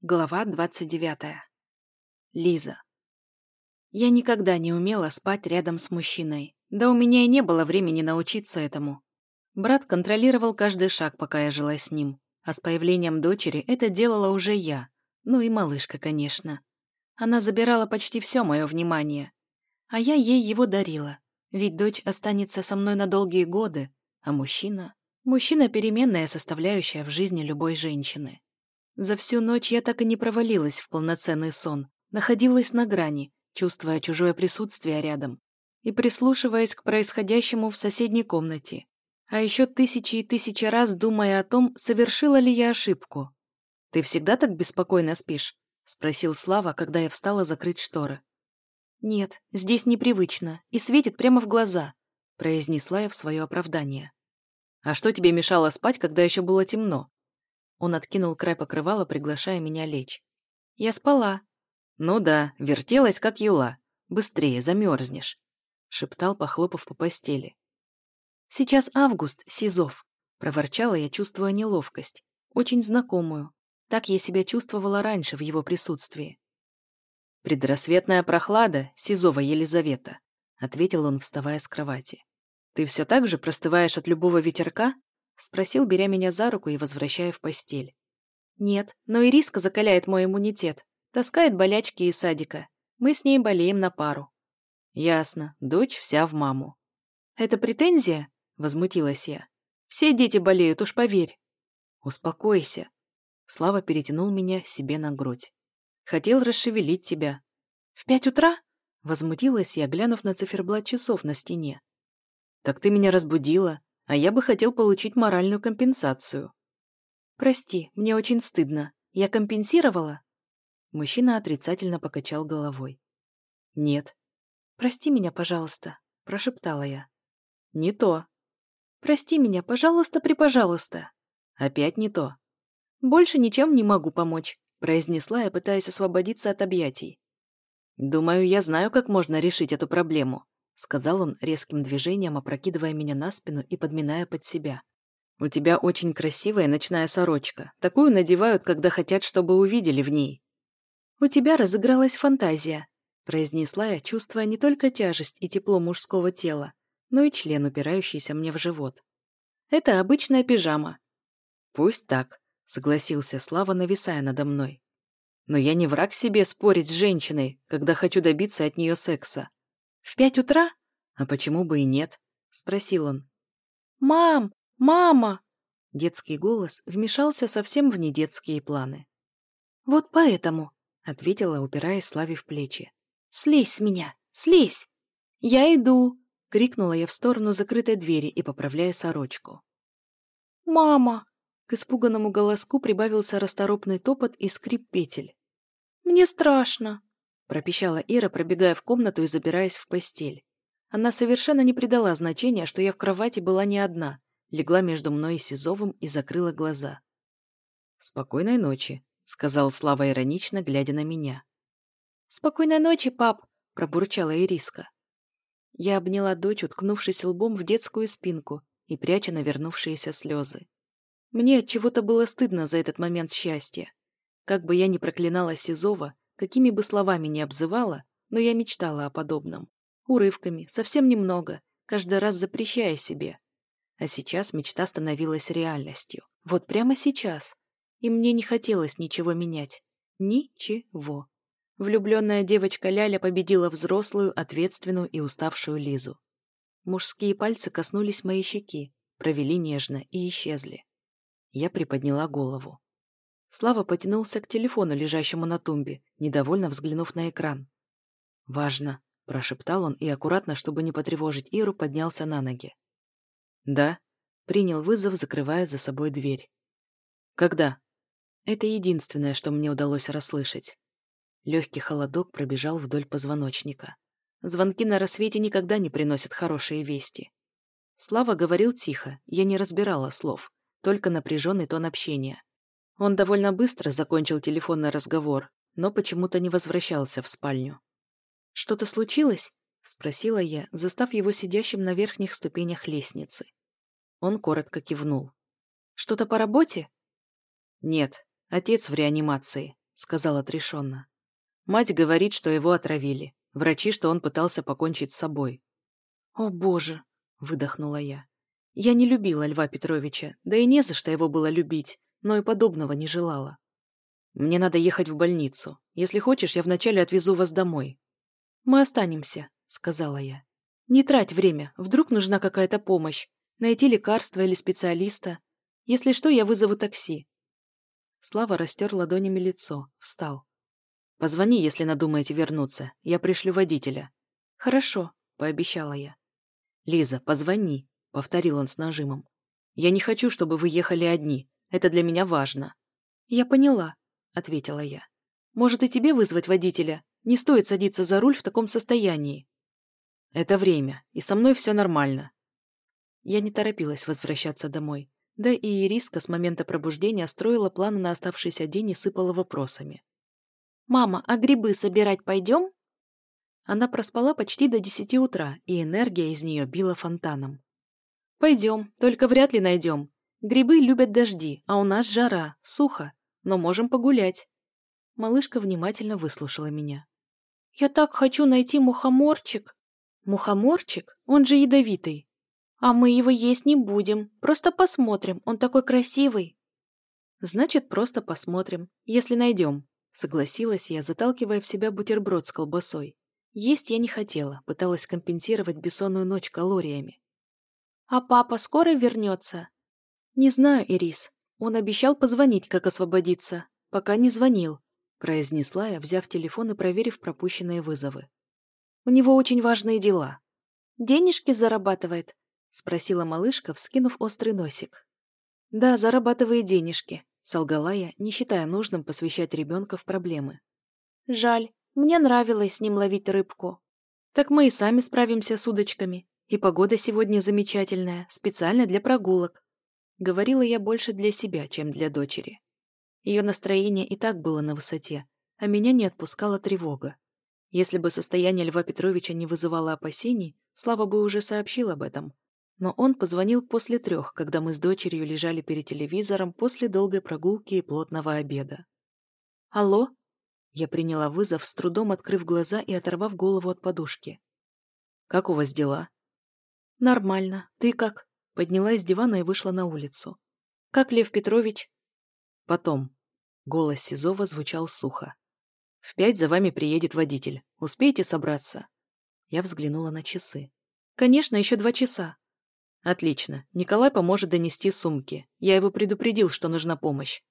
Глава 29. Лиза. Я никогда не умела спать рядом с мужчиной. Да у меня и не было времени научиться этому. Брат контролировал каждый шаг, пока я жила с ним. А с появлением дочери это делала уже я. Ну и малышка, конечно. Она забирала почти все мое внимание. А я ей его дарила. Ведь дочь останется со мной на долгие годы. А мужчина... Мужчина – переменная составляющая в жизни любой женщины. За всю ночь я так и не провалилась в полноценный сон, находилась на грани, чувствуя чужое присутствие рядом и прислушиваясь к происходящему в соседней комнате. А еще тысячи и тысячи раз думая о том, совершила ли я ошибку. «Ты всегда так беспокойно спишь?» — спросил Слава, когда я встала закрыть шторы. «Нет, здесь непривычно и светит прямо в глаза», — произнесла я в свое оправдание. «А что тебе мешало спать, когда еще было темно?» Он откинул край покрывала, приглашая меня лечь. Я спала. Ну да, вертелась, как юла. Быстрее, замерзнешь. Шептал, похлопав по постели. Сейчас август, Сизов. Проворчала я, чувствуя неловкость. Очень знакомую. Так я себя чувствовала раньше в его присутствии. «Предрассветная прохлада, Сизова Елизавета», — ответил он, вставая с кровати. «Ты все так же простываешь от любого ветерка?» Спросил, беря меня за руку и возвращая в постель. Нет, но Ириска закаляет мой иммунитет. Таскает болячки из садика. Мы с ней болеем на пару. Ясно, дочь вся в маму. Это претензия? Возмутилась я. Все дети болеют, уж поверь. Успокойся. Слава перетянул меня себе на грудь. Хотел расшевелить тебя. В пять утра? Возмутилась я, глянув на циферблат часов на стене. Так ты меня разбудила а я бы хотел получить моральную компенсацию. Прости, мне очень стыдно. Я компенсировала? Мужчина отрицательно покачал головой. Нет. Прости меня, пожалуйста, прошептала я. Не то. Прости меня, пожалуйста, припожалуйста. Опять не то. Больше ничем не могу помочь, произнесла я, пытаясь освободиться от объятий. Думаю, я знаю, как можно решить эту проблему сказал он резким движением, опрокидывая меня на спину и подминая под себя. «У тебя очень красивая ночная сорочка. Такую надевают, когда хотят, чтобы увидели в ней». «У тебя разыгралась фантазия», — произнесла я, чувствуя не только тяжесть и тепло мужского тела, но и член, упирающийся мне в живот. «Это обычная пижама». «Пусть так», — согласился Слава, нависая надо мной. «Но я не враг себе спорить с женщиной, когда хочу добиться от нее секса. «В пять утра?» «А почему бы и нет?» — спросил он. «Мам! Мама!» Детский голос вмешался совсем в недетские планы. «Вот поэтому», — ответила, упираясь Славе в плечи. «Слезь с меня! Слезь!» «Я иду!» — крикнула я в сторону закрытой двери и поправляя сорочку. «Мама!» — к испуганному голоску прибавился расторопный топот и скрип петель. «Мне страшно!» Пропищала Ира, пробегая в комнату и забираясь в постель. Она совершенно не придала значения, что я в кровати была не одна, легла между мной и Сизовым и закрыла глаза. «Спокойной ночи», — сказал Слава иронично, глядя на меня. «Спокойной ночи, пап», — пробурчала Ириска. Я обняла дочь, уткнувшись лбом в детскую спинку и пряча навернувшиеся слезы. Мне от чего-то было стыдно за этот момент счастья. Как бы я ни проклинала Сизова, Какими бы словами ни обзывала, но я мечтала о подобном. Урывками, совсем немного, каждый раз запрещая себе. А сейчас мечта становилась реальностью. Вот прямо сейчас. И мне не хотелось ничего менять. Ничего. Влюбленная девочка Ляля победила взрослую, ответственную и уставшую Лизу. Мужские пальцы коснулись моей щеки, провели нежно и исчезли. Я приподняла голову. Слава потянулся к телефону, лежащему на тумбе, недовольно взглянув на экран. «Важно», – прошептал он и аккуратно, чтобы не потревожить Иру, поднялся на ноги. «Да», – принял вызов, закрывая за собой дверь. «Когда?» Это единственное, что мне удалось расслышать. Легкий холодок пробежал вдоль позвоночника. Звонки на рассвете никогда не приносят хорошие вести. Слава говорил тихо, я не разбирала слов, только напряженный тон общения. Он довольно быстро закончил телефонный разговор, но почему-то не возвращался в спальню. «Что-то случилось?» — спросила я, застав его сидящим на верхних ступенях лестницы. Он коротко кивнул. «Что-то по работе?» «Нет, отец в реанимации. сказал отрешенно. Мать говорит, что его отравили. Врачи, что он пытался покончить с собой. «О, боже!» — выдохнула я. Я не любила Льва Петровича, да и не за что его было любить, но и подобного не желала. «Мне надо ехать в больницу. Если хочешь, я вначале отвезу вас домой». «Мы останемся», — сказала я. «Не трать время, вдруг нужна какая-то помощь. Найти лекарство или специалиста. Если что, я вызову такси». Слава растер ладонями лицо, встал. «Позвони, если надумаете вернуться. Я пришлю водителя». «Хорошо», — пообещала я. «Лиза, позвони», — повторил он с нажимом. «Я не хочу, чтобы вы ехали одни. Это для меня важно». «Я поняла», — ответила я. «Может, и тебе вызвать водителя? Не стоит садиться за руль в таком состоянии». «Это время, и со мной все нормально». Я не торопилась возвращаться домой. Да и Ириска с момента пробуждения строила планы на оставшийся день и сыпала вопросами. «Мама, а грибы собирать пойдем?» Она проспала почти до десяти утра, и энергия из нее била фонтаном. «Пойдем, только вряд ли найдем. Грибы любят дожди, а у нас жара, сухо, но можем погулять». Малышка внимательно выслушала меня. «Я так хочу найти мухоморчик». «Мухоморчик? Он же ядовитый». «А мы его есть не будем, просто посмотрим, он такой красивый». «Значит, просто посмотрим, если найдем», Согласилась я, заталкивая в себя бутерброд с колбасой. Есть я не хотела, пыталась компенсировать бессонную ночь калориями. «А папа скоро вернется?» «Не знаю, Ирис. Он обещал позвонить, как освободиться. Пока не звонил», — произнесла я, взяв телефон и проверив пропущенные вызовы. «У него очень важные дела». «Денежки зарабатывает?» — спросила малышка, вскинув острый носик. «Да, зарабатывает денежки», Солгала я, не считая нужным посвящать ребенка в проблемы. «Жаль, мне нравилось с ним ловить рыбку». «Так мы и сами справимся с удочками. И погода сегодня замечательная, специально для прогулок». Говорила я больше для себя, чем для дочери. Ее настроение и так было на высоте, а меня не отпускала тревога. Если бы состояние Льва Петровича не вызывало опасений, Слава бы уже сообщил об этом, но он позвонил после трех, когда мы с дочерью лежали перед телевизором после долгой прогулки и плотного обеда. «Алло?» Я приняла вызов, с трудом открыв глаза и оторвав голову от подушки. «Как у вас дела?» «Нормально. Ты как?» Поднялась с дивана и вышла на улицу. «Как Лев Петрович?» «Потом». Голос Сизова звучал сухо. «В пять за вами приедет водитель. Успеете собраться?» Я взглянула на часы. «Конечно, еще два часа. Отлично. Николай поможет донести сумки. Я его предупредил, что нужна помощь.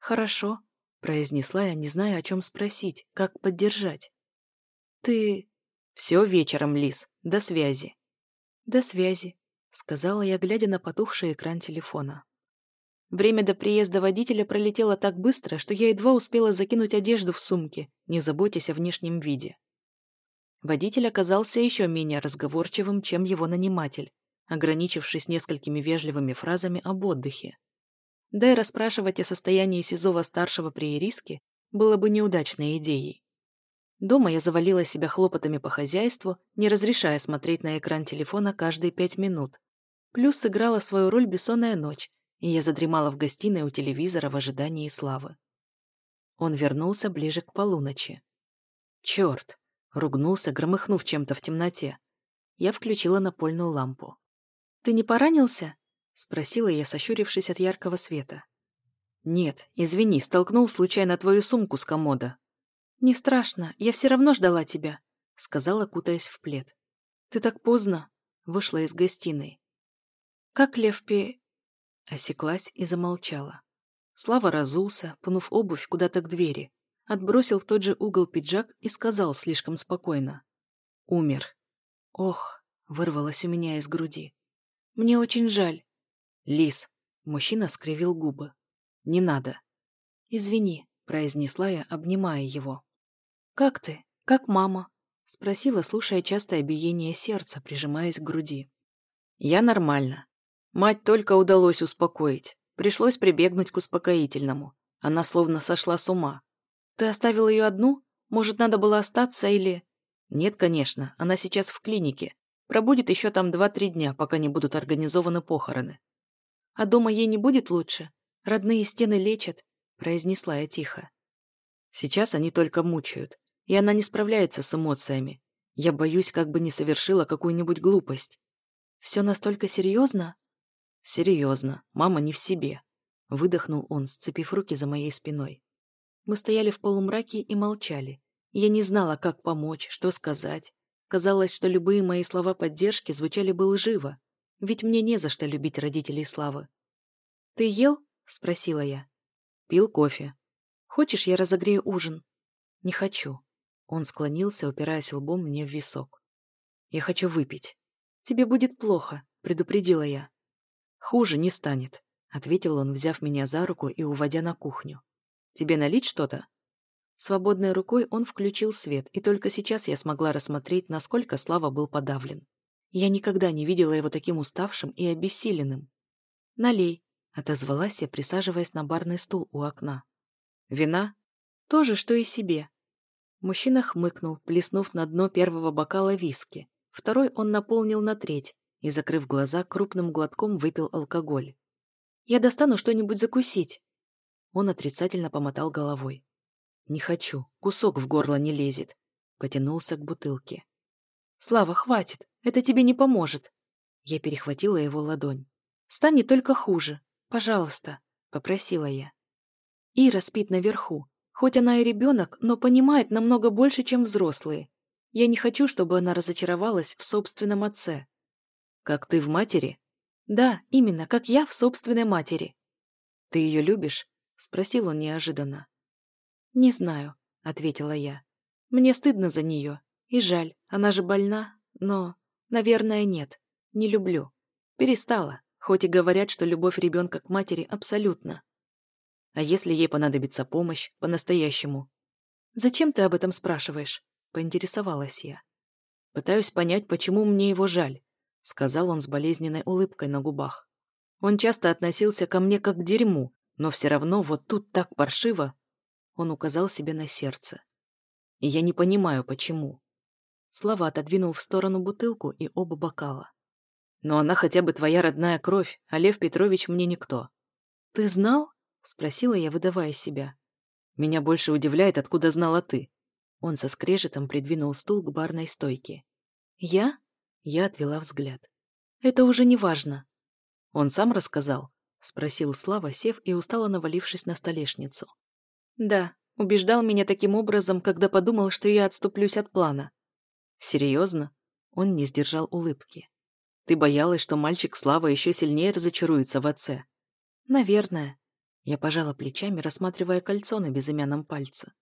Хорошо, произнесла я, не зная, о чем спросить, как поддержать. Ты... Все вечером, Лис. До связи. До связи, сказала я, глядя на потухший экран телефона. Время до приезда водителя пролетело так быстро, что я едва успела закинуть одежду в сумки, не заботясь о внешнем виде. Водитель оказался еще менее разговорчивым, чем его наниматель, ограничившись несколькими вежливыми фразами об отдыхе. Да и расспрашивать о состоянии Сизова-старшего при Ириске было бы неудачной идеей. Дома я завалила себя хлопотами по хозяйству, не разрешая смотреть на экран телефона каждые пять минут. Плюс сыграла свою роль бессонная ночь, и я задремала в гостиной у телевизора в ожидании славы. Он вернулся ближе к полуночи. Черт! Ругнулся, громыхнув чем-то в темноте. Я включила напольную лампу. «Ты не поранился?» — спросила я, сощурившись от яркого света. «Нет, извини, столкнул случайно твою сумку с комода». «Не страшно, я все равно ждала тебя», — сказала, кутаясь в плед. «Ты так поздно», — вышла из гостиной. «Как Лев Пи...» Осеклась и замолчала. Слава разулся, пнув обувь куда-то к двери, отбросил в тот же угол пиджак и сказал слишком спокойно. «Умер». «Ох», — вырвалось у меня из груди. Мне очень жаль. Лис. Мужчина скривил губы. Не надо. Извини, произнесла я, обнимая его. Как ты? Как мама? Спросила, слушая частое биение сердца, прижимаясь к груди. Я нормально. Мать только удалось успокоить. Пришлось прибегнуть к успокоительному. Она словно сошла с ума. Ты оставил ее одну? Может, надо было остаться или... Нет, конечно, она сейчас в клинике. Пробудет еще там два-три дня, пока не будут организованы похороны. А дома ей не будет лучше? Родные стены лечат, произнесла я тихо. Сейчас они только мучают, и она не справляется с эмоциями. Я боюсь, как бы не совершила какую-нибудь глупость. Все настолько серьезно? Серьезно, мама не в себе. Выдохнул он, сцепив руки за моей спиной. Мы стояли в полумраке и молчали. Я не знала, как помочь, что сказать. Казалось, что любые мои слова поддержки звучали бы лживо, ведь мне не за что любить родителей Славы. «Ты ел?» — спросила я. «Пил кофе. Хочешь, я разогрею ужин?» «Не хочу». Он склонился, упираясь лбом мне в висок. «Я хочу выпить. Тебе будет плохо», — предупредила я. «Хуже не станет», — ответил он, взяв меня за руку и уводя на кухню. «Тебе налить что-то?» Свободной рукой он включил свет, и только сейчас я смогла рассмотреть, насколько Слава был подавлен. Я никогда не видела его таким уставшим и обессиленным. «Налей», — отозвалась я, присаживаясь на барный стул у окна. «Вина?» «То же, что и себе». Мужчина хмыкнул, плеснув на дно первого бокала виски. Второй он наполнил на треть и, закрыв глаза, крупным глотком выпил алкоголь. «Я достану что-нибудь закусить». Он отрицательно помотал головой. «Не хочу, кусок в горло не лезет», — потянулся к бутылке. «Слава, хватит, это тебе не поможет». Я перехватила его ладонь. «Станет только хуже. Пожалуйста», — попросила я. Ира спит наверху. Хоть она и ребенок, но понимает намного больше, чем взрослые. Я не хочу, чтобы она разочаровалась в собственном отце. «Как ты в матери?» «Да, именно, как я в собственной матери». «Ты ее любишь?» — спросил он неожиданно. «Не знаю», — ответила я. «Мне стыдно за нее. И жаль, она же больна, но, наверное, нет. Не люблю. Перестала, хоть и говорят, что любовь ребенка к матери абсолютно. А если ей понадобится помощь, по-настоящему? Зачем ты об этом спрашиваешь? Поинтересовалась я. Пытаюсь понять, почему мне его жаль, сказал он с болезненной улыбкой на губах. Он часто относился ко мне как к дерьму, но все равно вот тут так паршиво, он указал себе на сердце. И я не понимаю, почему. Слава отодвинул в сторону бутылку и оба бокала. Но она хотя бы твоя родная кровь, а Лев Петрович мне никто. Ты знал? Спросила я, выдавая себя. Меня больше удивляет, откуда знала ты. Он со скрежетом придвинул стул к барной стойке. Я? Я отвела взгляд. Это уже не важно. Он сам рассказал? Спросил Слава, сев и устало навалившись на столешницу. Да, убеждал меня таким образом, когда подумал, что я отступлюсь от плана. Серьезно? Он не сдержал улыбки. Ты боялась, что мальчик Слава еще сильнее разочаруется в отце? Наверное. Я пожала плечами, рассматривая кольцо на безымянном пальце.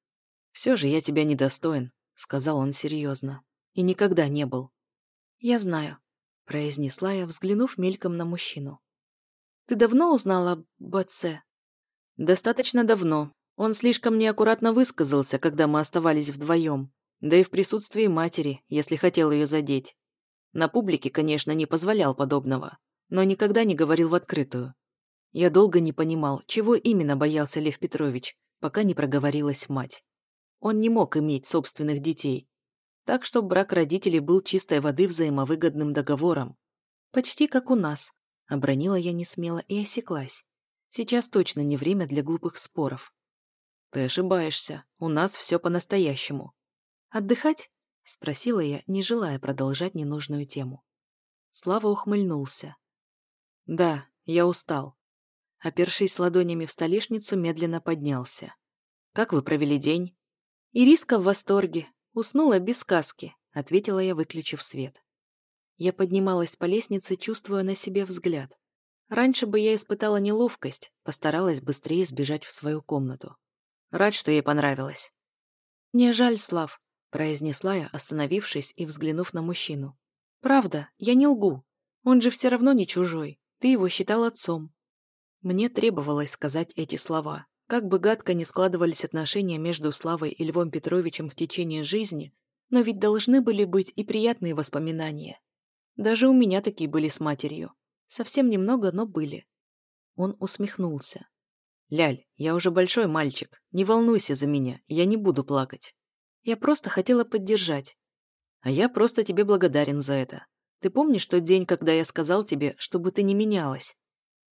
Все же я тебя недостоин, сказал он серьезно. И никогда не был. Я знаю, произнесла я, взглянув мельком на мужчину. Ты давно узнала об отце? Достаточно давно, он слишком неаккуратно высказался, когда мы оставались вдвоем, да и в присутствии матери, если хотел ее задеть. На публике, конечно, не позволял подобного, но никогда не говорил в открытую. Я долго не понимал, чего именно боялся Лев Петрович, пока не проговорилась мать. Он не мог иметь собственных детей. Так что брак родителей был чистой воды взаимовыгодным договором. Почти как у нас. Обронила я несмело и осеклась. Сейчас точно не время для глупых споров. «Ты ошибаешься. У нас все по-настоящему». «Отдыхать?» — спросила я, не желая продолжать ненужную тему. Слава ухмыльнулся. «Да, я устал». Опершись ладонями в столешницу, медленно поднялся. «Как вы провели день?» «Ириска в восторге. Уснула без сказки», — ответила я, выключив свет. Я поднималась по лестнице, чувствуя на себе взгляд. Раньше бы я испытала неловкость, постаралась быстрее сбежать в свою комнату. Рад, что ей понравилось. «Не жаль, Слав», — произнесла я, остановившись и взглянув на мужчину. «Правда, я не лгу. Он же все равно не чужой. Ты его считал отцом». Мне требовалось сказать эти слова. Как бы гадко ни складывались отношения между Славой и Львом Петровичем в течение жизни, но ведь должны были быть и приятные воспоминания. Даже у меня такие были с матерью. Совсем немного, но были. Он усмехнулся. «Ляль, я уже большой мальчик. Не волнуйся за меня, я не буду плакать. Я просто хотела поддержать. А я просто тебе благодарен за это. Ты помнишь тот день, когда я сказал тебе, чтобы ты не менялась?»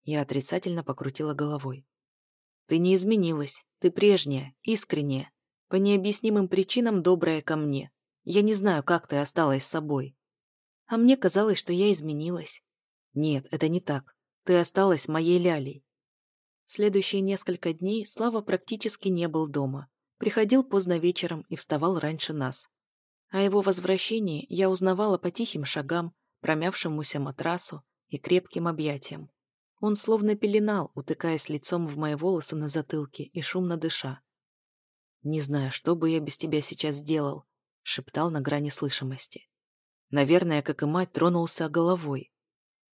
Я отрицательно покрутила головой. «Ты не изменилась. Ты прежняя, искренняя. По необъяснимым причинам добрая ко мне. Я не знаю, как ты осталась собой. А мне казалось, что я изменилась. Нет, это не так. Ты осталась моей лялей. Следующие несколько дней Слава практически не был дома. Приходил поздно вечером и вставал раньше нас. О его возвращении я узнавала по тихим шагам, промявшемуся матрасу и крепким объятиям. Он словно пеленал, утыкаясь лицом в мои волосы на затылке и шумно дыша. «Не знаю, что бы я без тебя сейчас сделал», — шептал на грани слышимости. Наверное, как и мать, тронулся головой.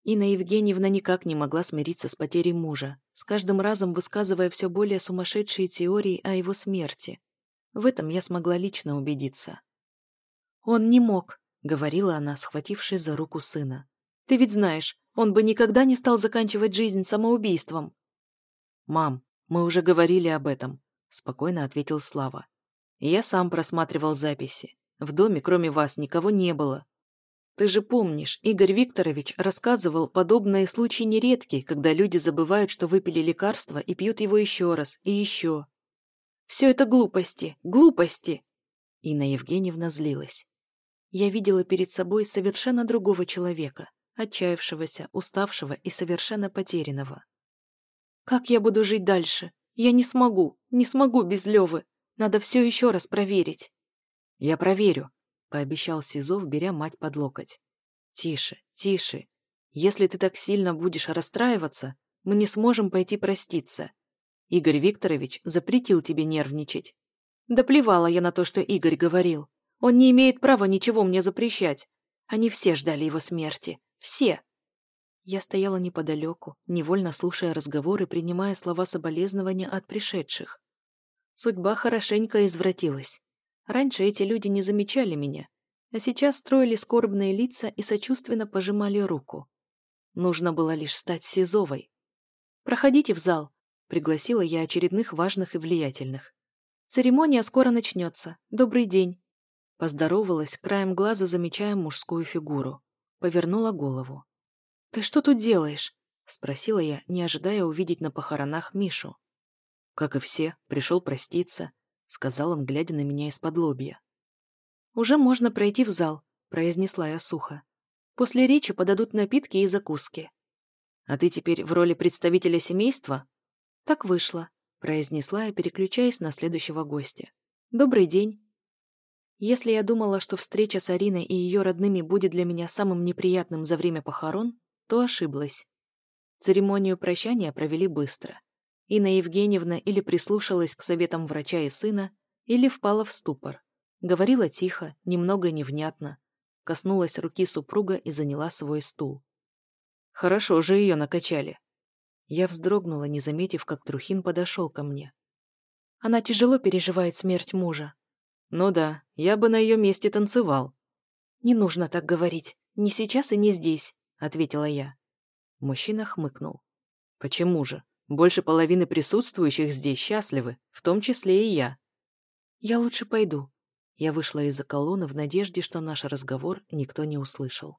Инна Евгеньевна никак не могла смириться с потерей мужа, с каждым разом высказывая все более сумасшедшие теории о его смерти. В этом я смогла лично убедиться. «Он не мог», — говорила она, схватившись за руку сына. «Ты ведь знаешь, он бы никогда не стал заканчивать жизнь самоубийством». «Мам, мы уже говорили об этом», — спокойно ответил Слава. «Я сам просматривал записи. В доме, кроме вас, никого не было. Ты же помнишь, Игорь Викторович рассказывал, подобные случаи нередки, когда люди забывают, что выпили лекарство и пьют его еще раз и еще. Все это глупости, глупости!» Инна Евгеньевна злилась. Я видела перед собой совершенно другого человека, отчаявшегося, уставшего и совершенно потерянного. «Как я буду жить дальше? Я не смогу, не смогу без Левы. Надо все еще раз проверить». «Я проверю», — пообещал Сизов, беря мать под локоть. «Тише, тише. Если ты так сильно будешь расстраиваться, мы не сможем пойти проститься. Игорь Викторович запретил тебе нервничать». Да плевала я на то, что Игорь говорил. Он не имеет права ничего мне запрещать. Они все ждали его смерти. Все. Я стояла неподалеку, невольно слушая разговоры, принимая слова соболезнования от пришедших. Судьба хорошенько извратилась. Раньше эти люди не замечали меня, а сейчас строили скорбные лица и сочувственно пожимали руку. Нужно было лишь стать Сизовой. «Проходите в зал», — пригласила я очередных важных и влиятельных. «Церемония скоро начнется. Добрый день». Поздоровалась, краем глаза замечая мужскую фигуру. Повернула голову. «Ты что тут делаешь?» — спросила я, не ожидая увидеть на похоронах Мишу. «Как и все, пришел проститься», — сказал он, глядя на меня из-под лобья. «Уже можно пройти в зал», — произнесла я сухо. «После речи подадут напитки и закуски». «А ты теперь в роли представителя семейства?» «Так вышло», — произнесла я, переключаясь на следующего гостя. «Добрый день». Если я думала, что встреча с Ариной и ее родными будет для меня самым неприятным за время похорон, то ошиблась. Церемонию прощания провели быстро. Инна Евгеньевна или прислушалась к советам врача и сына, или впала в ступор. Говорила тихо, немного невнятно. Коснулась руки супруга и заняла свой стул. Хорошо же ее накачали. Я вздрогнула, не заметив, как Трухин подошел ко мне. Она тяжело переживает смерть мужа. Ну да, я бы на ее месте танцевал. Не нужно так говорить. Не сейчас и не здесь, ответила я. Мужчина хмыкнул. Почему же? Больше половины присутствующих здесь счастливы, в том числе и я. Я лучше пойду. Я вышла из-за колонны в надежде, что наш разговор никто не услышал.